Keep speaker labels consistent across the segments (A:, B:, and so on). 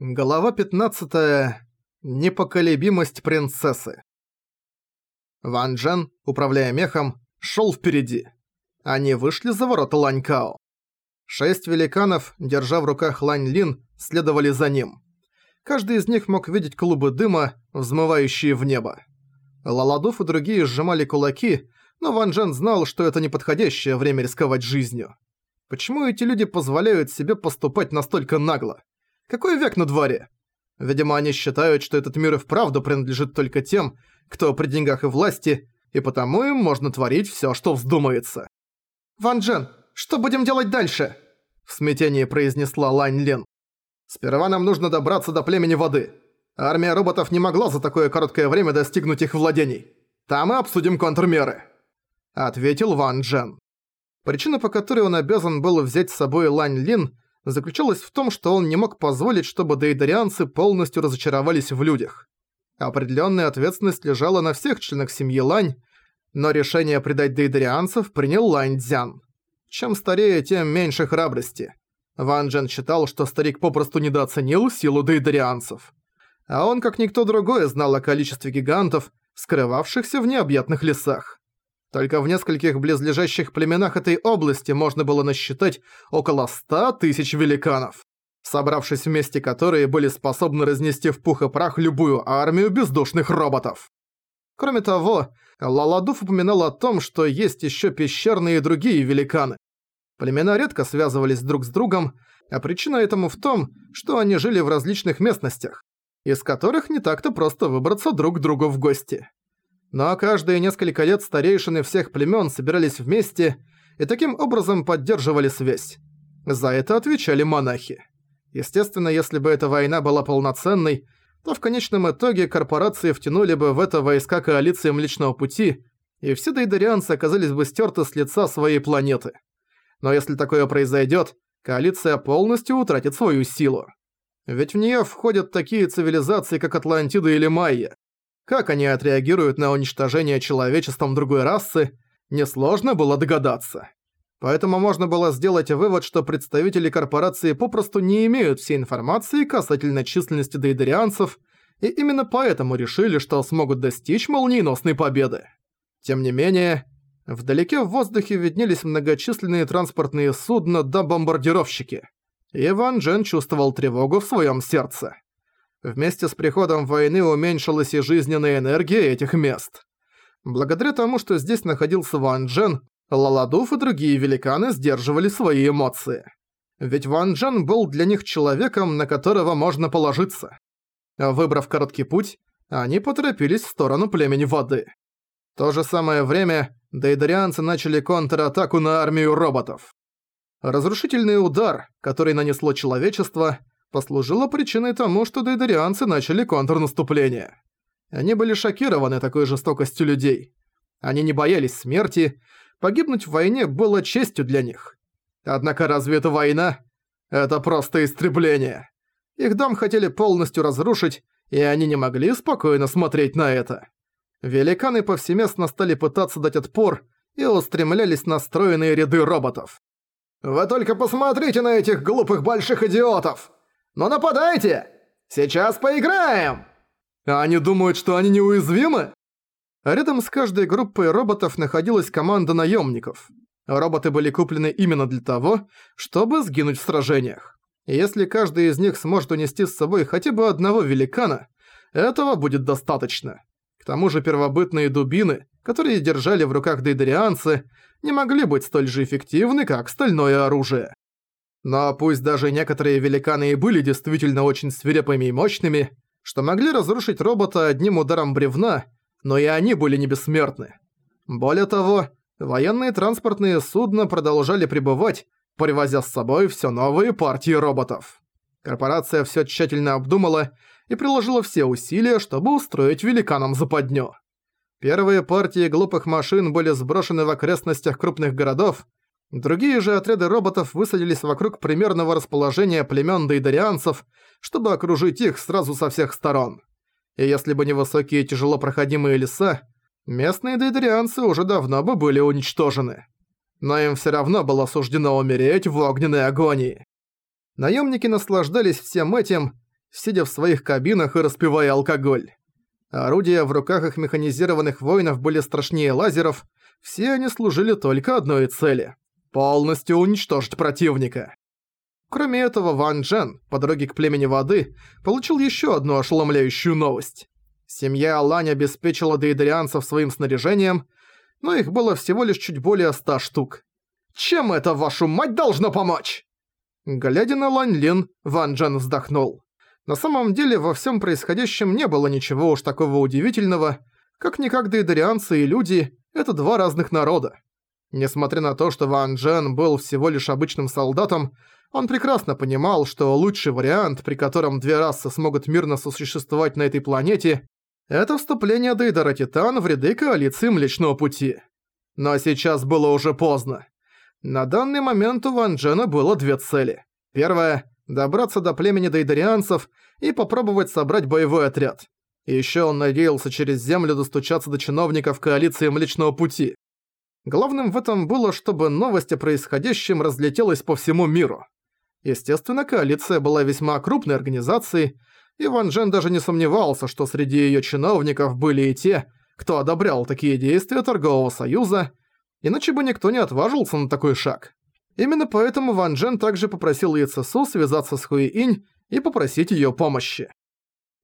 A: Глава 15. Непоколебимость принцессы. Ван Джен, управляя мехом, шел впереди. Они вышли за ворота Ланькао. Шесть великанов, держа в руках Лань Лин, следовали за ним. Каждый из них мог видеть клубы дыма, взмывающие в небо. Лаладуф и другие сжимали кулаки, но Ван Джен знал, что это неподходящее время рисковать жизнью. Почему эти люди позволяют себе поступать настолько нагло? Какой век на дворе? Видимо, они считают, что этот мир и вправду принадлежит только тем, кто при деньгах и власти, и потому им можно творить всё, что вздумается. «Ван Джен, что будем делать дальше?» В смятении произнесла Лань Лен. «Сперва нам нужно добраться до племени воды. Армия роботов не могла за такое короткое время достигнуть их владений. Там мы обсудим контрмеры», — ответил Ван Джен. Причина, по которой он обязан был взять с собой Лань Лин — заключалась в том, что он не мог позволить, чтобы дейдарианцы полностью разочаровались в людях. Определенная ответственность лежала на всех членах семьи Лань, но решение предать дейдарианцев принял Лань Цзян. Чем старее, тем меньше храбрости. Ван Джен считал, что старик попросту недооценил силу дейдарианцев. А он, как никто другой, знал о количестве гигантов, скрывавшихся в необъятных лесах. Только в нескольких близлежащих племенах этой области можно было насчитать около ста тысяч великанов, собравшись вместе которые были способны разнести в пух и прах любую армию бездушных роботов. Кроме того, Лаладуф упоминал о том, что есть еще пещерные и другие великаны. Племена редко связывались друг с другом, а причина этому в том, что они жили в различных местностях, из которых не так-то просто выбраться друг к другу в гости. Но каждые несколько лет старейшины всех племен собирались вместе и таким образом поддерживали связь. За это отвечали монахи. Естественно, если бы эта война была полноценной, то в конечном итоге корпорации втянули бы в это войска коалиции Млечного Пути, и все дейдарианцы оказались бы стерты с лица своей планеты. Но если такое произойдет, коалиция полностью утратит свою силу. Ведь в нее входят такие цивилизации, как Атлантида или Майя. Как они отреагируют на уничтожение человечеством другой расы, несложно было догадаться. Поэтому можно было сделать вывод, что представители корпорации попросту не имеют всей информации касательно численности дейдерианцев, и именно поэтому решили, что смогут достичь молниеносной победы. Тем не менее, вдалеке в воздухе виднелись многочисленные транспортные судна да бомбардировщики. И Ван Джен чувствовал тревогу в своем сердце. Вместе с приходом войны уменьшилась и жизненная энергия этих мест. Благодаря тому, что здесь находился Ван Джен, Лаладуф и другие великаны сдерживали свои эмоции. Ведь Ван Джен был для них человеком, на которого можно положиться. Выбрав короткий путь, они поторопились в сторону племени воды. В то же самое время дейдарианцы начали контратаку на армию роботов. Разрушительный удар, который нанесло человечество, послужило причиной тому, что дейдарианцы начали контрнаступление. Они были шокированы такой жестокостью людей. Они не боялись смерти, погибнуть в войне было честью для них. Однако разве это война? Это просто истребление. Их дом хотели полностью разрушить, и они не могли спокойно смотреть на это. Великаны повсеместно стали пытаться дать отпор и устремлялись на стройные ряды роботов. «Вы только посмотрите на этих глупых больших идиотов!» «Ну нападайте! Сейчас поиграем!» Они думают, что они неуязвимы? Рядом с каждой группой роботов находилась команда наемников. Роботы были куплены именно для того, чтобы сгинуть в сражениях. Если каждый из них сможет унести с собой хотя бы одного великана, этого будет достаточно. К тому же первобытные дубины, которые держали в руках дейдерианцы, не могли быть столь же эффективны, как стальное оружие. Но пусть даже некоторые великаны и были действительно очень свирепыми и мощными, что могли разрушить робота одним ударом бревна, но и они были не бессмертны. Более того, военные транспортные судна продолжали пребывать, привозя с собой все новые партии роботов. Корпорация все тщательно обдумала и приложила все усилия, чтобы устроить великанам западню. Первые партии глупых машин были сброшены в окрестностях крупных городов, Другие же отряды роботов высадились вокруг примерного расположения племён дейдарианцев, чтобы окружить их сразу со всех сторон. И если бы не высокие тяжело проходимые леса, местные дейдарианцы уже давно бы были уничтожены. Но им всё равно было суждено умереть в огненной агонии. Наёмники наслаждались всем этим, сидя в своих кабинах и распивая алкоголь. Орудия в руках их механизированных воинов были страшнее лазеров, все они служили только одной цели – полностью уничтожить противника. Кроме этого, Ван Джен по дороге к племени воды получил еще одну ошеломляющую новость. Семья Лань обеспечила дейдерианцев своим снаряжением, но их было всего лишь чуть более ста штук. Чем это, вашу мать, должно помочь? Глядя на Лань Лин, Ван Джен вздохнул. На самом деле во всем происходящем не было ничего уж такого удивительного, как-никак дейдерианцы и люди – это два разных народа. Несмотря на то, что Ван Джен был всего лишь обычным солдатом, он прекрасно понимал, что лучший вариант, при котором две расы смогут мирно сосуществовать на этой планете, это вступление Дейдара Титан в ряды коалиции Млечного Пути. Но сейчас было уже поздно. На данный момент у Ван Джена было две цели. Первая – добраться до племени дейдарианцев и попробовать собрать боевой отряд. Еще он надеялся через землю достучаться до чиновников коалиции Млечного Пути. Главным в этом было, чтобы новость о происходящем разлетелась по всему миру. Естественно, коалиция была весьма крупной организацией, и Ван Джен даже не сомневался, что среди её чиновников были и те, кто одобрял такие действия торгового союза, иначе бы никто не отважился на такой шаг. Именно поэтому Ван Джен также попросил ЕЦСУ связаться с Хуи Инь и попросить её помощи.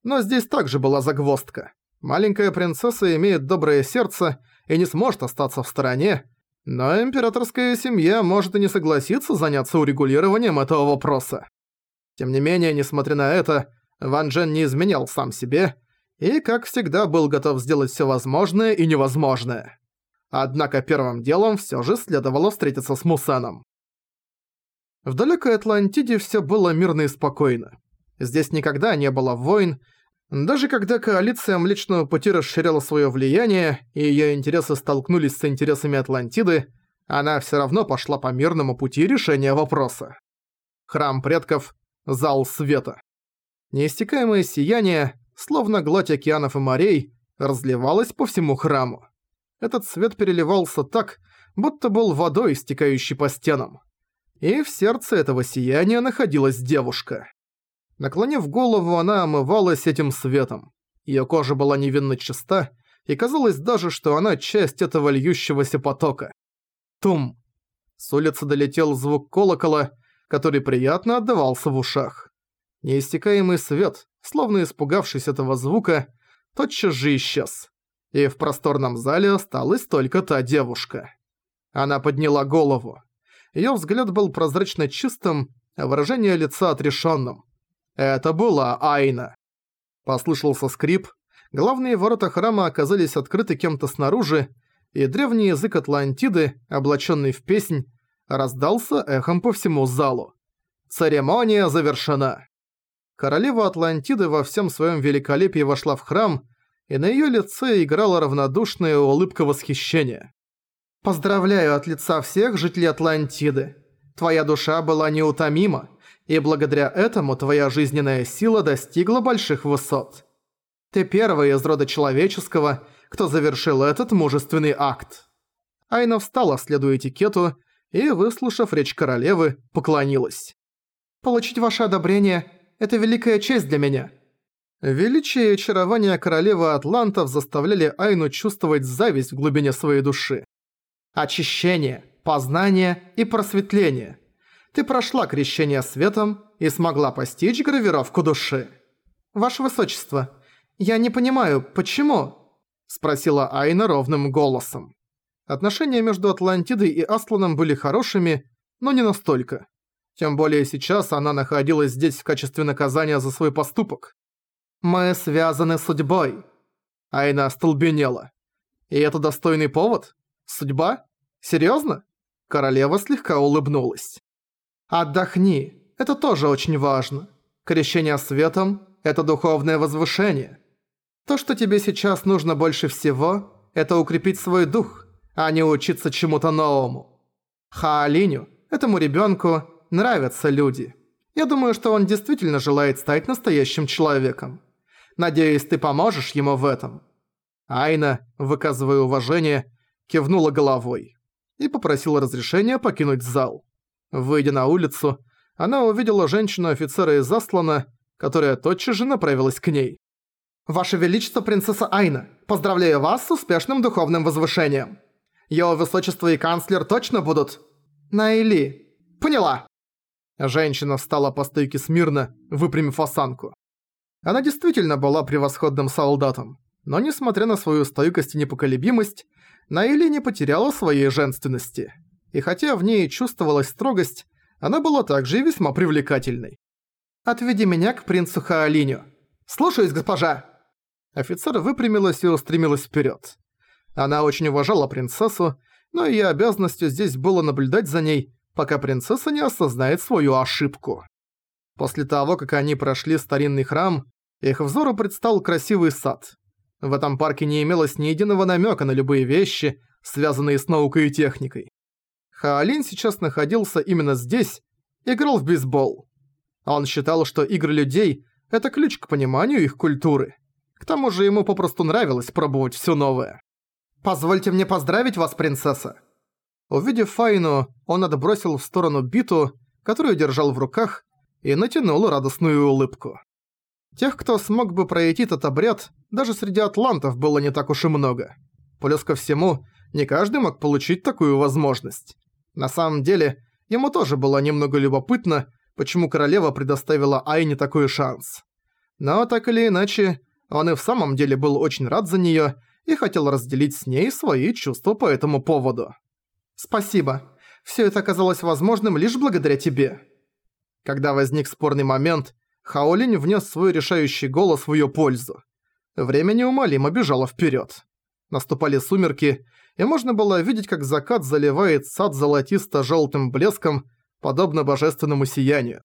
A: Но здесь также была загвоздка. Маленькая принцесса имеет доброе сердце и не сможет остаться в стороне, но императорская семья может и не согласиться заняться урегулированием этого вопроса. Тем не менее, несмотря на это, Ван Джен не изменял сам себе и, как всегда, был готов сделать все возможное и невозможное. Однако первым делом все же следовало встретиться с Мусаном. В далекой Атлантиде все было мирно и спокойно. Здесь никогда не было войн, даже когда коалиция Млечного Пути расширяла свое влияние и ее интересы столкнулись с интересами Атлантиды, она все равно пошла по мирному пути решения вопроса. Храм предков – зал света. Неистекаемое сияние, словно гладь океанов и морей, разливалось по всему храму. Этот свет переливался так, будто был водой, стекающей по стенам. И в сердце этого сияния находилась девушка. Наклонив голову, она омывалась этим светом. Её кожа была невинно чиста, и казалось даже, что она часть этого льющегося потока. Тум. С улицы долетел звук колокола, который приятно отдавался в ушах. Неистекаемый свет, словно испугавшись этого звука, тотчас же исчез. И в просторном зале осталась только та девушка. Она подняла голову. Её взгляд был прозрачно чистым, а выражение лица отрешённым. Это была Айна. Послышался скрип, главные ворота храма оказались открыты кем-то снаружи, и древний язык Атлантиды, облаченный в песнь, раздался эхом по всему залу. Церемония завершена. Королева Атлантиды во всем своем великолепии вошла в храм, и на ее лице играла равнодушная улыбка восхищения. «Поздравляю от лица всех жителей Атлантиды. Твоя душа была неутомима и благодаря этому твоя жизненная сила достигла больших высот. Ты первый из рода человеческого, кто завершил этот мужественный акт». Айна встала, следуя этикету, и, выслушав речь королевы, поклонилась. «Получить ваше одобрение – это великая честь для меня». Величие и очарование королевы Атлантов заставляли Айну чувствовать зависть в глубине своей души. Очищение, познание и просветление – ты прошла крещение светом и смогла постичь гравировку души. Ваше Высочество, я не понимаю, почему?» Спросила Айна ровным голосом. Отношения между Атлантидой и Асланом были хорошими, но не настолько. Тем более сейчас она находилась здесь в качестве наказания за свой поступок. «Мы связаны судьбой». Айна остолбенела. «И это достойный повод? Судьба? Серьёзно?» Королева слегка улыбнулась. Отдохни, это тоже очень важно. Крещение светом – это духовное возвышение. То, что тебе сейчас нужно больше всего, это укрепить свой дух, а не учиться чему-то новому. Хаолиню, этому ребенку, нравятся люди. Я думаю, что он действительно желает стать настоящим человеком. Надеюсь, ты поможешь ему в этом». Айна, выказывая уважение, кивнула головой и попросила разрешения покинуть зал. Выйдя на улицу, она увидела женщину-офицера из Аслана, которая тотчас же направилась к ней. «Ваше Величество, принцесса Айна, поздравляю вас с успешным духовным возвышением. Его Высочество и канцлер точно будут...» «Найли. Поняла!» Женщина встала по стойке смирно, выпрямив осанку. Она действительно была превосходным солдатом, но несмотря на свою стойкость и непоколебимость, Найли не потеряла своей женственности. И хотя в ней чувствовалась строгость, она была также и весьма привлекательной. «Отведи меня к принцу Хаолиню. Слушаюсь, госпожа!» Офицер выпрямилась и устремилась вперед. Она очень уважала принцессу, но ее обязанностью здесь было наблюдать за ней, пока принцесса не осознает свою ошибку. После того, как они прошли старинный храм, их взору предстал красивый сад. В этом парке не имелось ни единого намека на любые вещи, связанные с наукой и техникой. Хаолин сейчас находился именно здесь, играл в бейсбол. Он считал, что игры людей – это ключ к пониманию их культуры. К тому же ему попросту нравилось пробовать все новое. «Позвольте мне поздравить вас, принцесса!» Увидев Файну, он отбросил в сторону биту, которую держал в руках, и натянул радостную улыбку. Тех, кто смог бы пройти этот обряд, даже среди атлантов было не так уж и много. Плюс ко всему, не каждый мог получить такую возможность. На самом деле, ему тоже было немного любопытно, почему королева предоставила Айне такой шанс. Но так или иначе, он и в самом деле был очень рад за неё и хотел разделить с ней свои чувства по этому поводу. «Спасибо. Всё это оказалось возможным лишь благодаря тебе». Когда возник спорный момент, Хаолинь внес свой решающий голос в её пользу. Время неумолимо бежало вперёд. Наступали сумерки, и можно было видеть, как закат заливает сад золотисто-жёлтым блеском, подобно божественному сиянию.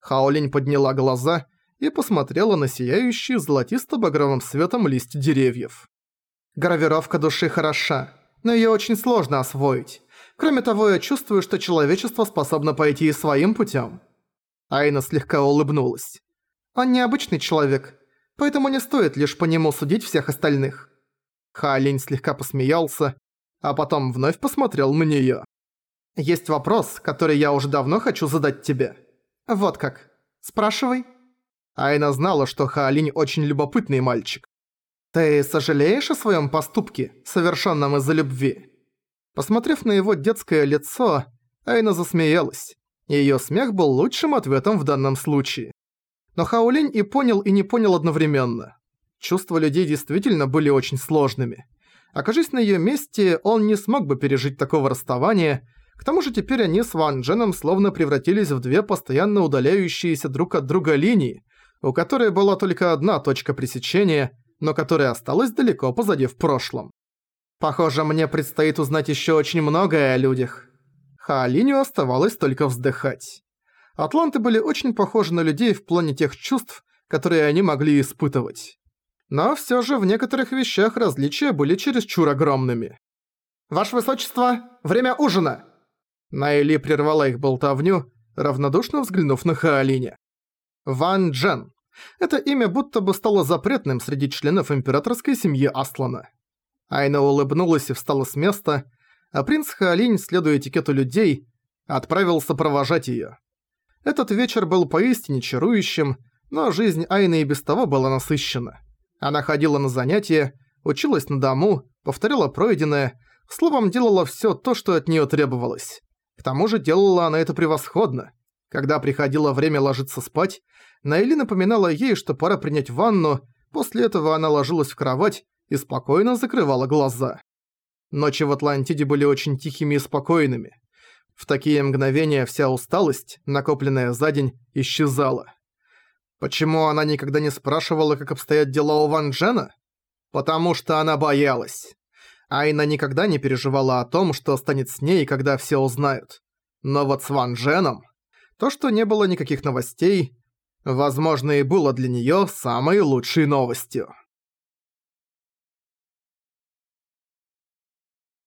A: Хаолинь подняла глаза и посмотрела на сияющий золотисто-багровым светом лист деревьев. «Гравировка души хороша, но её очень сложно освоить. Кроме того, я чувствую, что человечество способно пойти и своим путём. Айна слегка улыбнулась. «Он необычный человек, поэтому не стоит лишь по нему судить всех остальных». Хаолинь слегка посмеялся, а потом вновь посмотрел на неё. «Есть вопрос, который я уже давно хочу задать тебе. Вот как. Спрашивай». Айна знала, что Хаолинь очень любопытный мальчик. «Ты сожалеешь о своём поступке, совершенном из-за любви?» Посмотрев на его детское лицо, Айна засмеялась. Её смех был лучшим ответом в данном случае. Но Хаолинь и понял, и не понял одновременно. Чувства людей действительно были очень сложными. Окажись на её месте, он не смог бы пережить такого расставания, к тому же теперь они с Ван Дженом словно превратились в две постоянно удаляющиеся друг от друга линии, у которой была только одна точка пресечения, но которая осталась далеко позади в прошлом. Похоже, мне предстоит узнать ещё очень многое о людях. Хаолиню оставалось только вздыхать. Атланты были очень похожи на людей в плане тех чувств, которые они могли испытывать. Но всё же в некоторых вещах различия были чересчур огромными. «Ваше Высочество, время ужина!» Найли прервала их болтовню, равнодушно взглянув на Хаолиня. Ван Джен. Это имя будто бы стало запретным среди членов императорской семьи Аслана. Айна улыбнулась и встала с места, а принц Хаолинь, следуя этикету людей, отправился провожать её. Этот вечер был поистине чарующим, но жизнь Айны и без того была насыщена. Она ходила на занятия, училась на дому, повторяла пройденное, словом, делала всё то, что от неё требовалось. К тому же делала она это превосходно. Когда приходило время ложиться спать, Найли напоминала ей, что пора принять ванну, после этого она ложилась в кровать и спокойно закрывала глаза. Ночи в Атлантиде были очень тихими и спокойными. В такие мгновения вся усталость, накопленная за день, исчезала. Почему она никогда не спрашивала, как обстоят дела у Ван Джена? Потому что она боялась. Айна никогда не переживала о том, что станет с ней, когда все узнают. Но вот с Ван Дженом... То, что не было никаких новостей, возможно, и было для неё самой лучшей новостью.